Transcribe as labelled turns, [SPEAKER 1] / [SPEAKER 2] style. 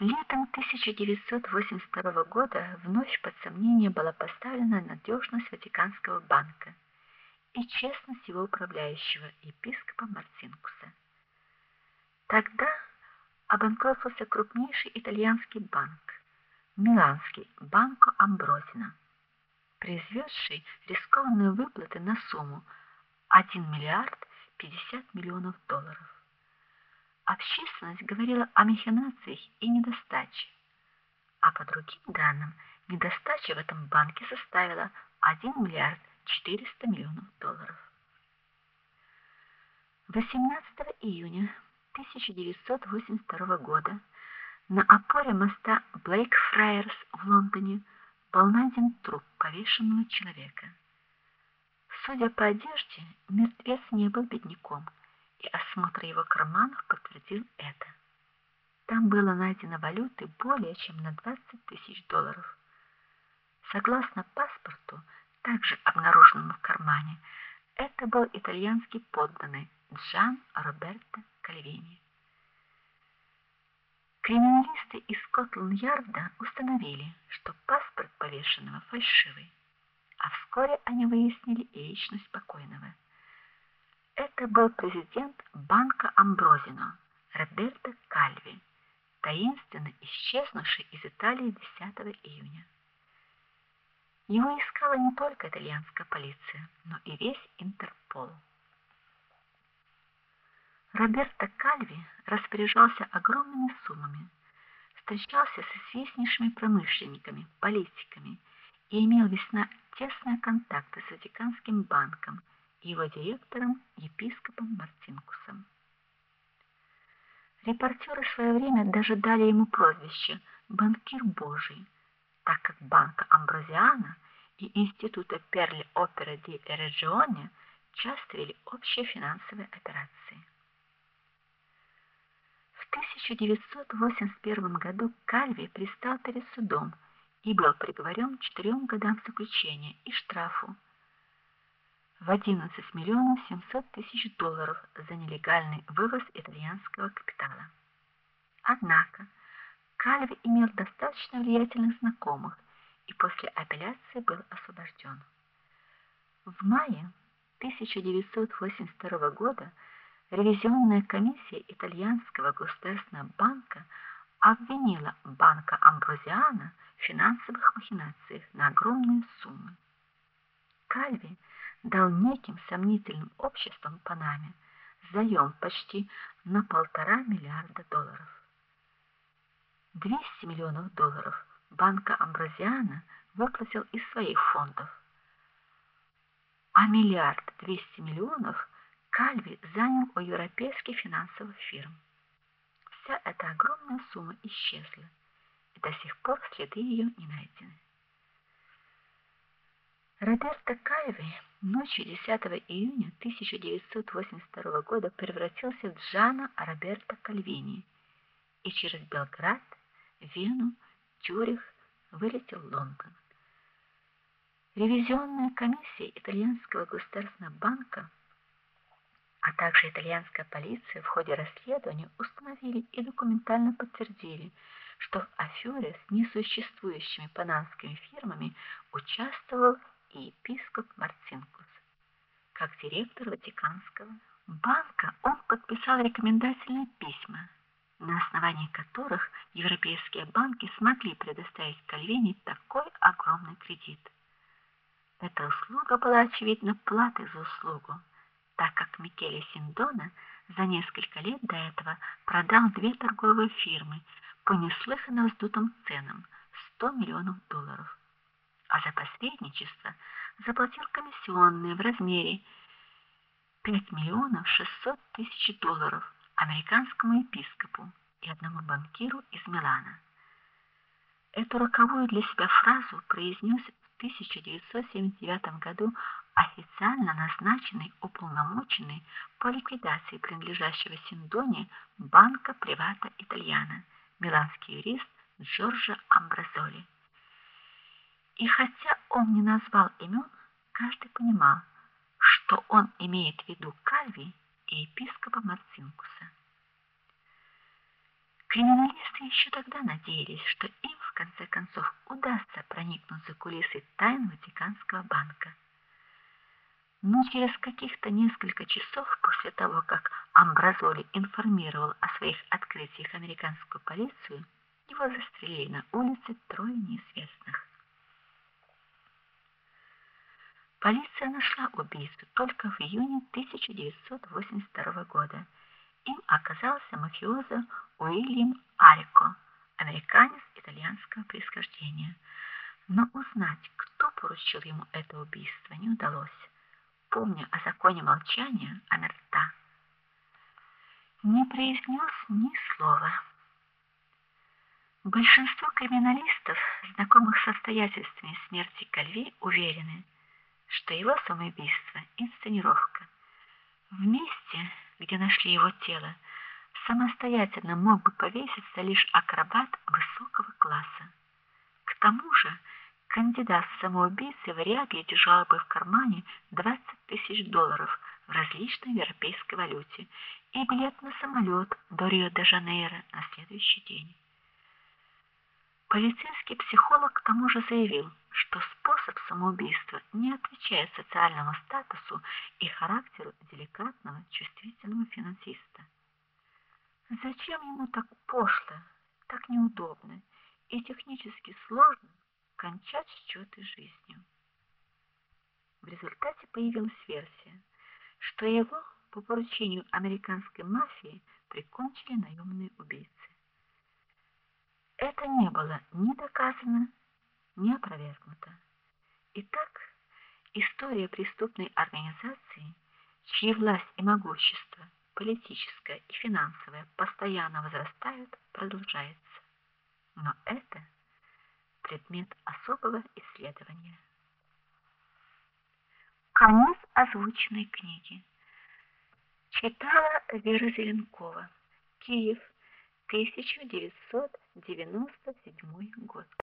[SPEAKER 1] Летом 1982 года вновь под сомнение была поставлена надежность Ватиканского банка и честность его управляющего епископа Марцинкуса. Тогда обанкротился крупнейший итальянский банк, Миланский Банко Амброзино, произведший рискованные выплаты на сумму 1 миллиард 50 миллионов долларов. Общественность говорила о махинациях и недостаче. А по другим данным, недостача в этом банке составила 1 миллиард 400 миллионов долларов. 18 июня 1982 года на опоре моста Блейкфрайерс в Лондоне был найден труп повешенного человека. Судя по одежде, мертвец не был бедняком и осмотр его карманов подтвердил это. Там было найдено валюты более чем на 20 тысяч долларов. Согласно паспорту, также обнаруженному в кармане, это был итальянский подданный Джан Роберто Кальвини. Криминалисты из Скотланд-Ярда установили, что паспорт повешенного фальшивый, а вскоре они выяснили и личность покойного. Это был президент банка Амброзино, Роберто Кальви, таинственно исчезнувший из Италии 10 июня. Его искала не только итальянская полиция, но и весь Интерпол. Роберто Кальви распоряжался огромными суммами, встречался с известнейшими промышленниками, политиками и имел весьма тесные контакты с Ватиканским банком его директором епископом Мартинкусом. Репортеры в свое время даже дали ему прозвище банкир Божий, так как банка Амброзиана и института Перли Опера ди Регионе часто вели общие финансовые операции. В 1981 году Кальви предстал перед судом и был приговорен к четырем годам заключения и штрафу в 11 миллионов 700 тысяч долларов за нелегальный вывоз итальянского капитала. Однако Кальви имел достаточно влиятельных знакомых и после апелляции был освобожден. В мае 1982 года ревизионная комиссия итальянского государственного банка обвинила банка Амброзиано в финансовых махинациях на огромные суммы. Кальви дал неким сомнительным обществам Панаме заем почти на полтора миллиарда долларов. 200 миллионов долларов банка Амброзиана выплатил из своих фондов, а миллиард 200 миллионов Кальви занял у европейских финансовых фирм. Вся эта огромная сумма исчезла, и до сих пор следы ее не найдены. Роберто Кальви ночью 10 июня 1982 года превратился в Джана Роберто Кальвини и через Белград, Вену, Тюрих вылетел в Лондон. Ревизионная комиссия итальянского государственного банка, а также итальянская полиция в ходе расследования установили и документально подтвердили, что в афере с несуществующими панамскими фирмами участвовал и епископ Марцинкус. Как директор Ватиканского банка он подписал рекомендательные письма, на основании которых европейские банки смогли предоставить Кальвини такой огромный кредит. Эта услуга была очевидно платой за услугу, так как Микеле Синдона за несколько лет до этого продал две торговые фирмы по неслыханно вздутым ценам 100 миллионов долларов а за посредничество заплатил комиссионные в размере 5 миллионов 600 тысяч долларов американскому епископу и одному банкиру из Милана. Эту роковую для себя фразу произнес в 1979 году официально назначенный уполномоченный по ликвидации принадлежащего Синдоне банка Привата Итальяна, миланский юрист Джорджо Амбразоли. И хотя он не назвал имен, каждый понимал, что он имеет в виду Кальви и епископа Марцинкуса. Криминалисты еще тогда надеялись, что им в конце концов удастся проникнуть за кулисы тайн Ватиканского банка. Но через каких-то несколько часов после того, как Амбразоли информировал о своих открытиях американскую полицию, его застрелили на улице трое неизвестных. Полиция нашла убийцу только в июне 1982 года. Им оказался мафиоза Уильям Арико, американец итальянского происхождения. Но узнать, кто поручил ему это убийство, не удалось помня о законе молчания, Амерта не произнес ни слова. Большинство криминалистов, знакомых с обстоятельствами смерти Кальви, уверены, что его самоубийство инсценировка. В месте, где нашли его тело, самостоятельно мог бы повеситься лишь акробат высокого класса. К тому же, Кандидат в самоубийцы вряд ли держал бы в кармане 20 тысяч долларов в различной европейской валюте и билет на самолет до Рио-де-Жанейро на следующий день. Полицейский психолог к тому же заявил, что способ самоубийства не отвечает социальному статусу и характеру деликатного, чувствительного финансиста. Зачем ему так пошло, так неудобно и технически сложно кончать счеты жизнью. В результате появилась версия, что его по поручению американской мафии прикончили наемные убийцы. Это не было ни доказано, ни опровергнуто. Итак, история преступной организации, чьи власть и могущество, политическое и финансовое постоянно возрастают, продолжается. Но это предмет особого исследования. Конец озвученной книги. Читала Вера Зеленкова. Киев, 1997 год.